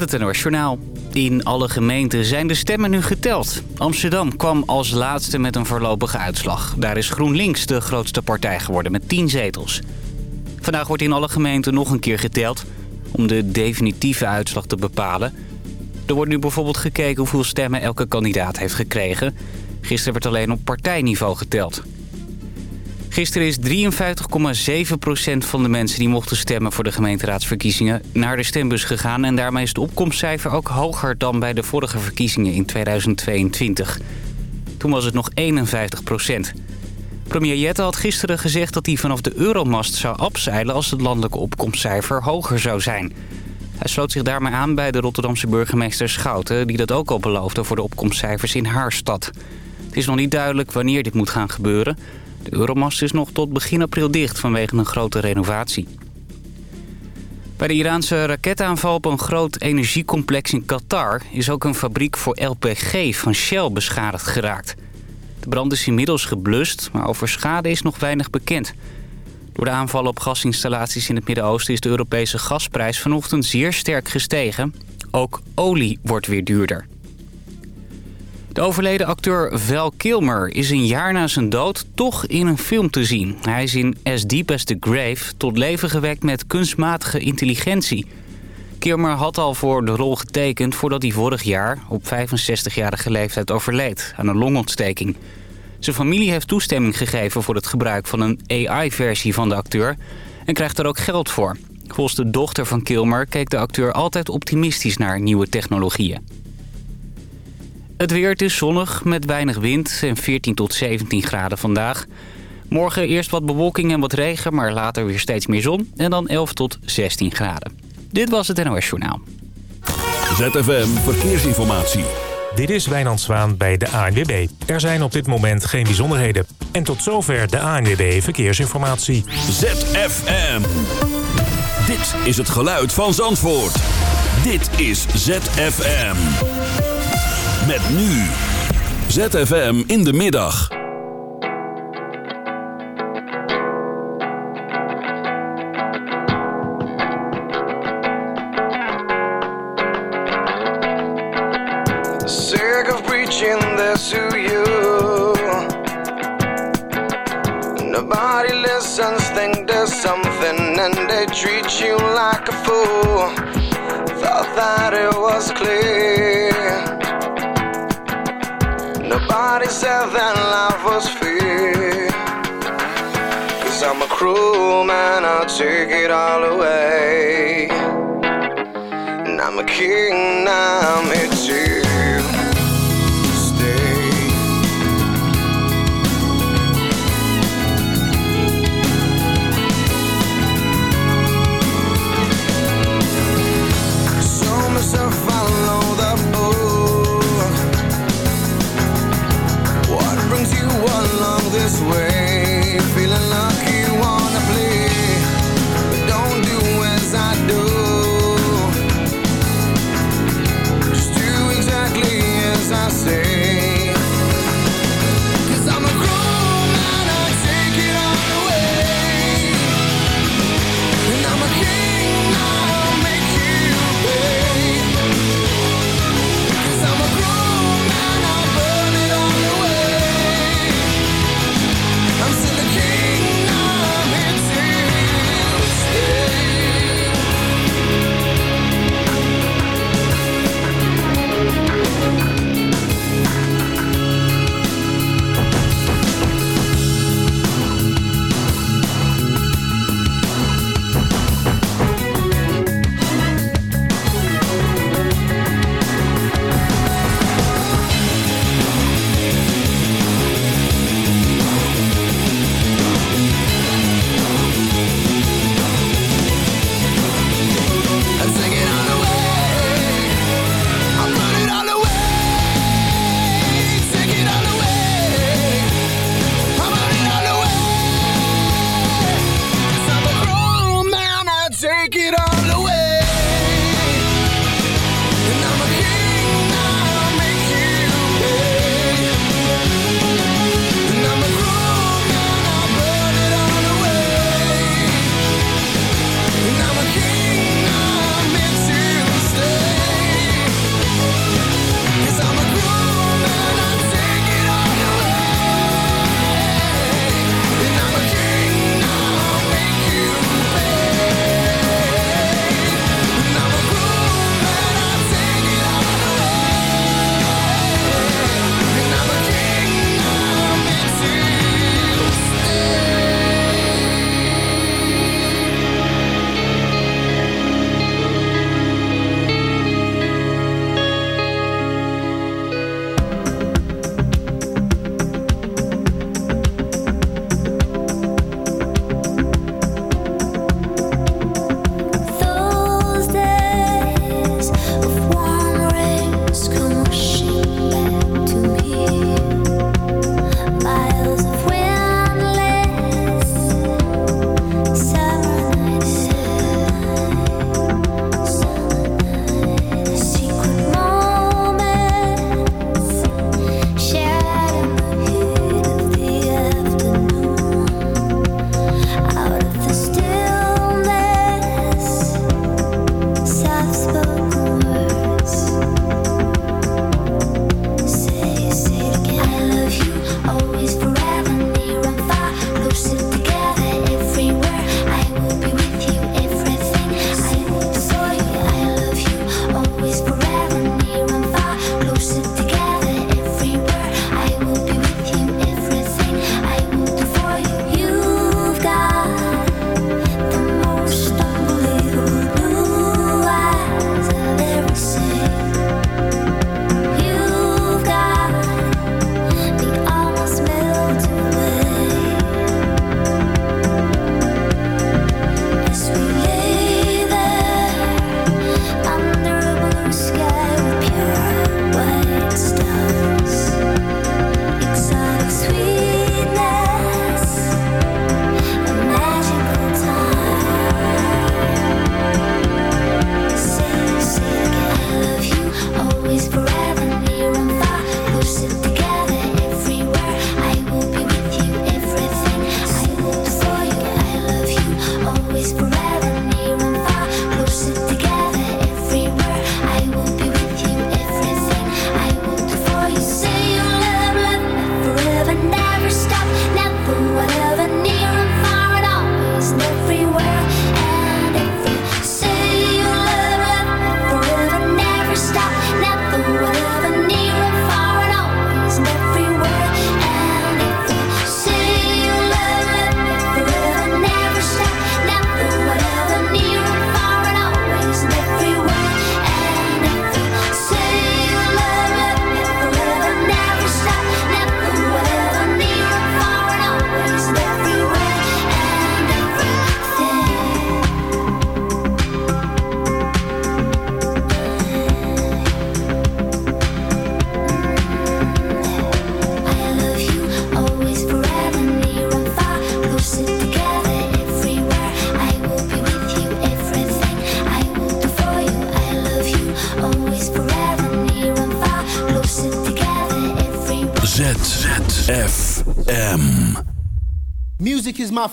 met. In alle gemeenten zijn de stemmen nu geteld. Amsterdam kwam als laatste met een voorlopige uitslag. Daar is GroenLinks de grootste partij geworden met 10 zetels. Vandaag wordt in alle gemeenten nog een keer geteld... om de definitieve uitslag te bepalen. Er wordt nu bijvoorbeeld gekeken hoeveel stemmen elke kandidaat heeft gekregen. Gisteren werd alleen op partijniveau geteld. Gisteren is 53,7% van de mensen die mochten stemmen voor de gemeenteraadsverkiezingen naar de stembus gegaan. En daarmee is het opkomstcijfer ook hoger dan bij de vorige verkiezingen in 2022. Toen was het nog 51%. Premier Jette had gisteren gezegd dat hij vanaf de euromast zou afzeilen als het landelijke opkomstcijfer hoger zou zijn. Hij sloot zich daarmee aan bij de Rotterdamse burgemeester Schouten... die dat ook al beloofde voor de opkomstcijfers in haar stad. Het is nog niet duidelijk wanneer dit moet gaan gebeuren... De Euromast is nog tot begin april dicht vanwege een grote renovatie. Bij de Iraanse raketaanval op een groot energiecomplex in Qatar... is ook een fabriek voor LPG van Shell beschadigd geraakt. De brand is inmiddels geblust, maar over schade is nog weinig bekend. Door de aanvallen op gasinstallaties in het Midden-Oosten... is de Europese gasprijs vanochtend zeer sterk gestegen. Ook olie wordt weer duurder. De overleden acteur Val Kilmer is een jaar na zijn dood toch in een film te zien. Hij is in As Deep As The Grave tot leven gewekt met kunstmatige intelligentie. Kilmer had al voor de rol getekend voordat hij vorig jaar op 65-jarige leeftijd overleed aan een longontsteking. Zijn familie heeft toestemming gegeven voor het gebruik van een AI-versie van de acteur en krijgt er ook geld voor. Volgens de dochter van Kilmer keek de acteur altijd optimistisch naar nieuwe technologieën. Het weer, is zonnig met weinig wind en 14 tot 17 graden vandaag. Morgen eerst wat bewolking en wat regen, maar later weer steeds meer zon. En dan 11 tot 16 graden. Dit was het NOS Journaal. ZFM Verkeersinformatie. Dit is Wijnand Zwaan bij de ANWB. Er zijn op dit moment geen bijzonderheden. En tot zover de ANWB Verkeersinformatie. ZFM. Dit is het geluid van Zandvoort. Dit is ZFM. Met nu ZFM in de middag. Sick of preaching this to you. Nobody listens, think there's something, and they treat you like a fool. Thought that it was clear. Nobody said that life was fair. Cause I'm a cruel man, I'll take it all away. And I'm a king, now I'm here to along this way?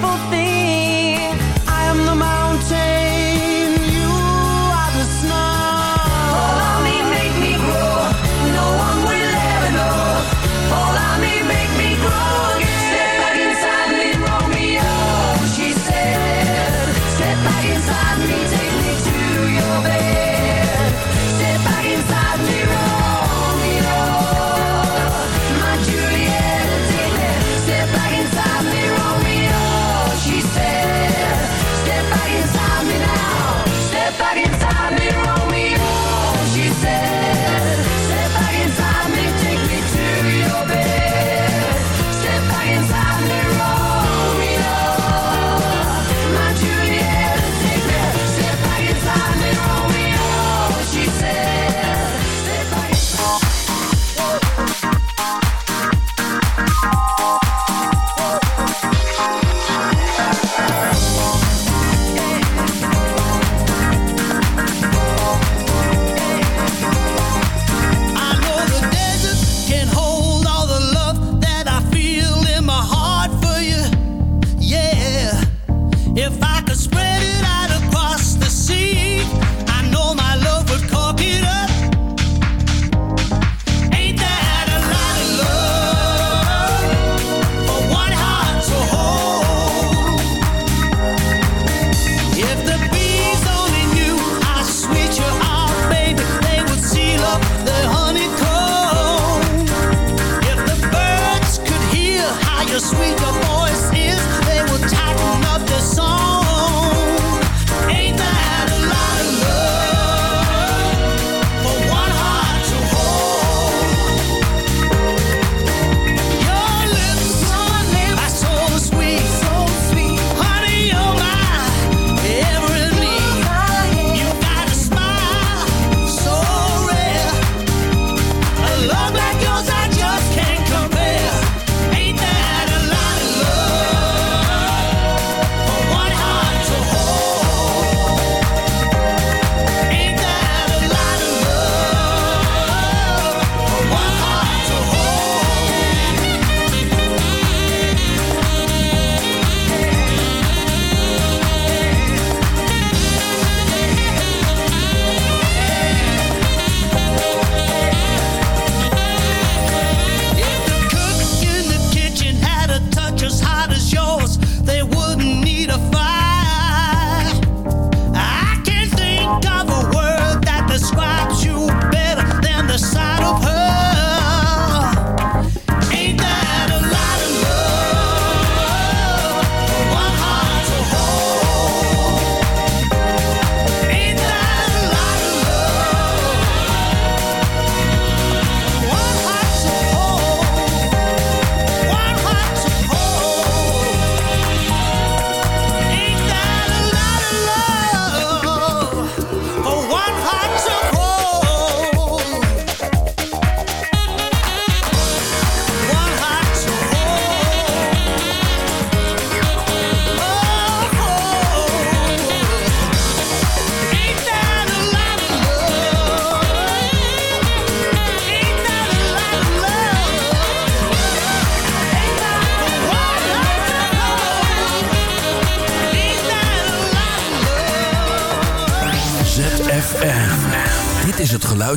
simple things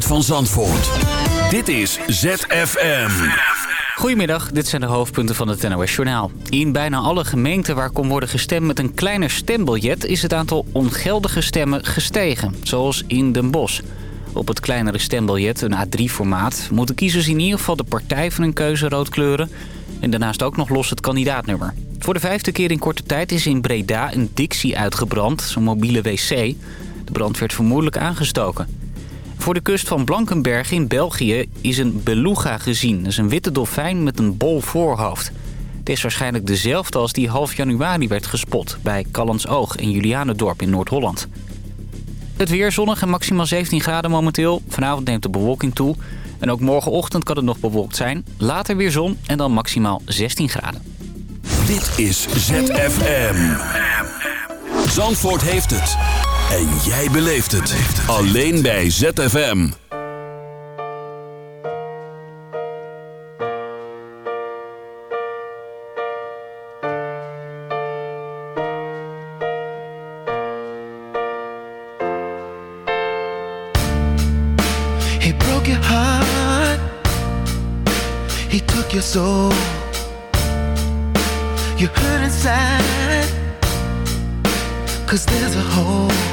van Zandvoort. Dit is ZFM. Goedemiddag, dit zijn de hoofdpunten van het NOS Journaal. In bijna alle gemeenten waar kon worden gestemd met een kleiner stembiljet... is het aantal ongeldige stemmen gestegen, zoals in Den Bosch. Op het kleinere stembiljet, een A3-formaat... moeten kiezers in ieder geval de partij van hun keuze rood kleuren... en daarnaast ook nog los het kandidaatnummer. Voor de vijfde keer in korte tijd is in Breda een Dixie uitgebrand, zo'n mobiele wc. De brand werd vermoedelijk aangestoken. Voor de kust van Blankenberg in België is een beluga gezien. Dat is een witte dolfijn met een bol voorhoofd. Het is waarschijnlijk dezelfde als die half januari werd gespot... bij Callantsoog in Julianendorp in Noord-Holland. Het weer zonnig en maximaal 17 graden momenteel. Vanavond neemt de bewolking toe. En ook morgenochtend kan het nog bewolkt zijn. Later weer zon en dan maximaal 16 graden. Dit is ZFM. Zandvoort heeft het. En jij beleeft het. Alleen bij ZFM. He broke your heart. He took your soul. You hurt inside. Cause there's a hole.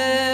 me.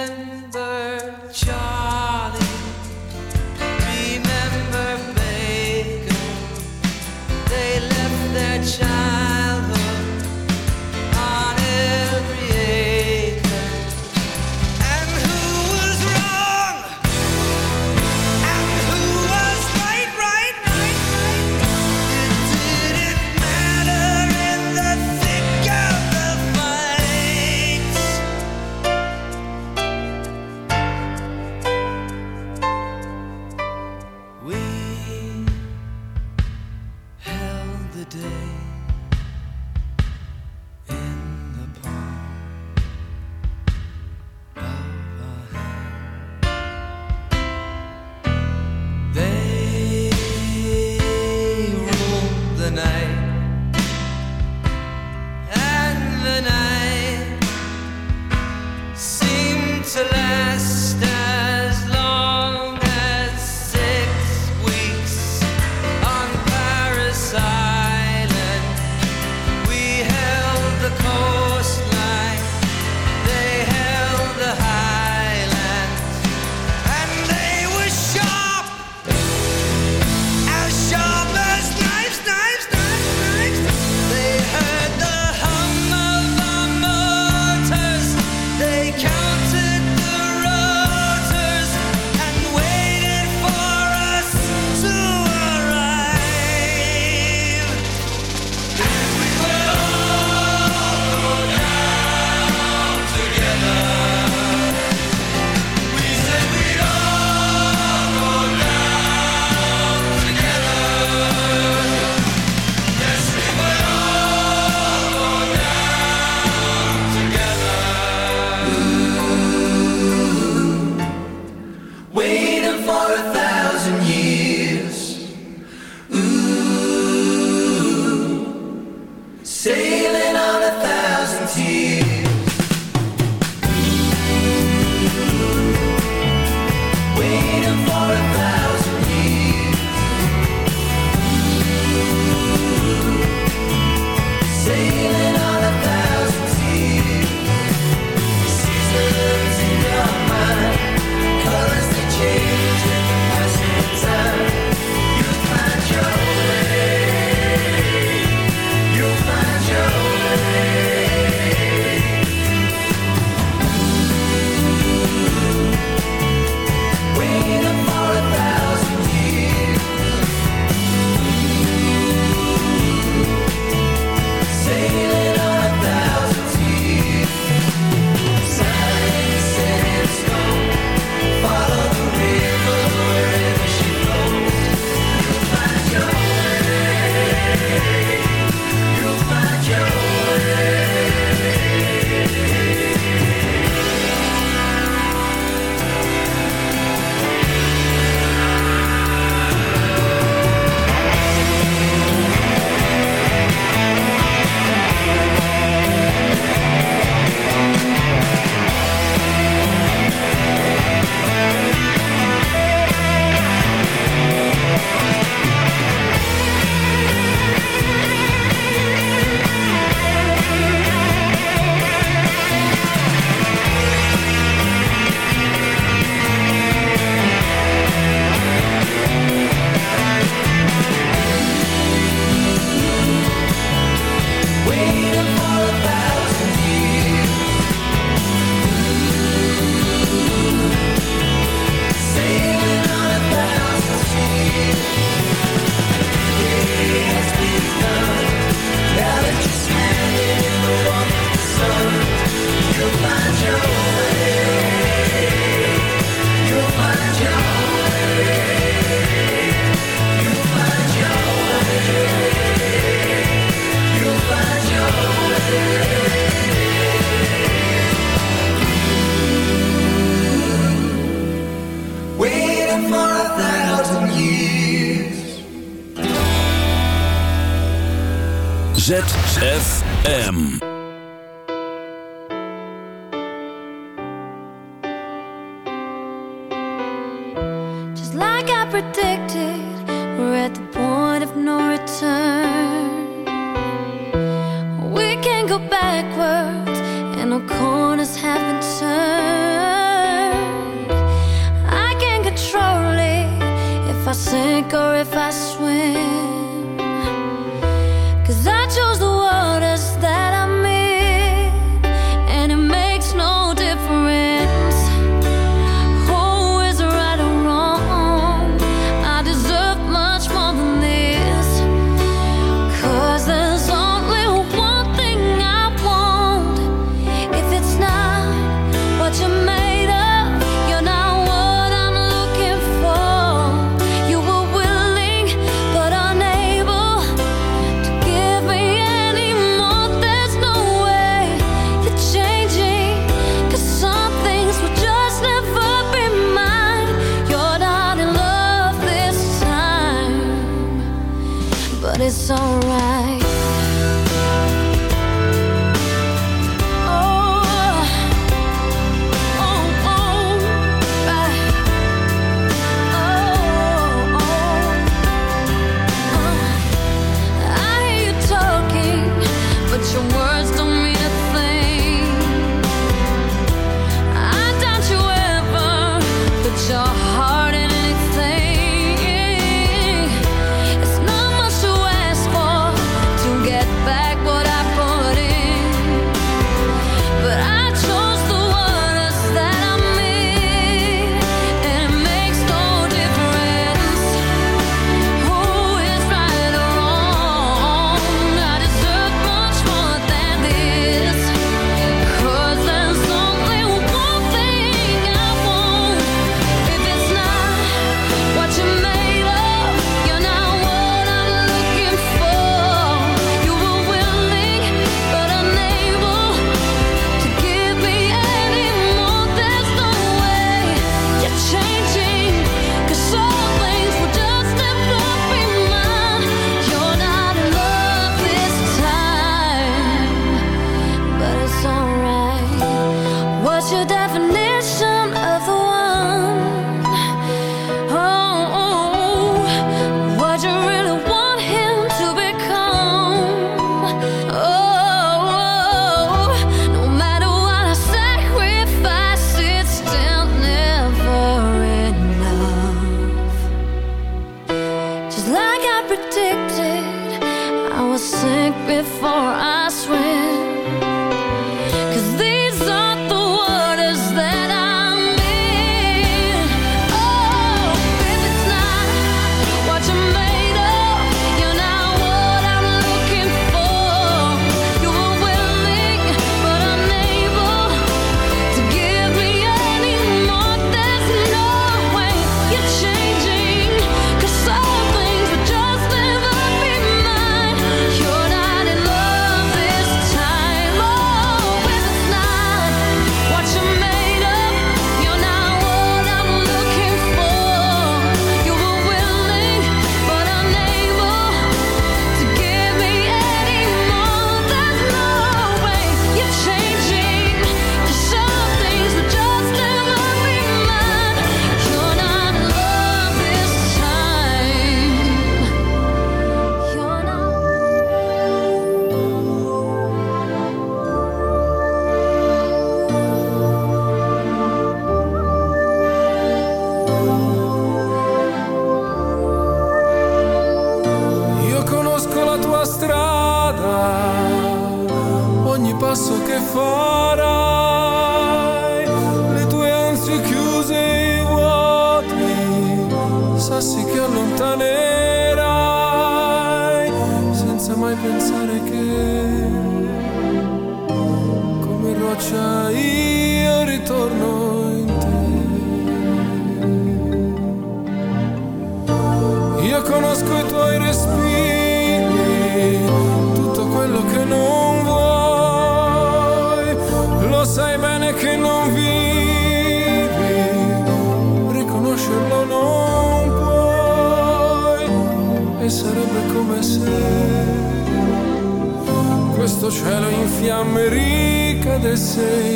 say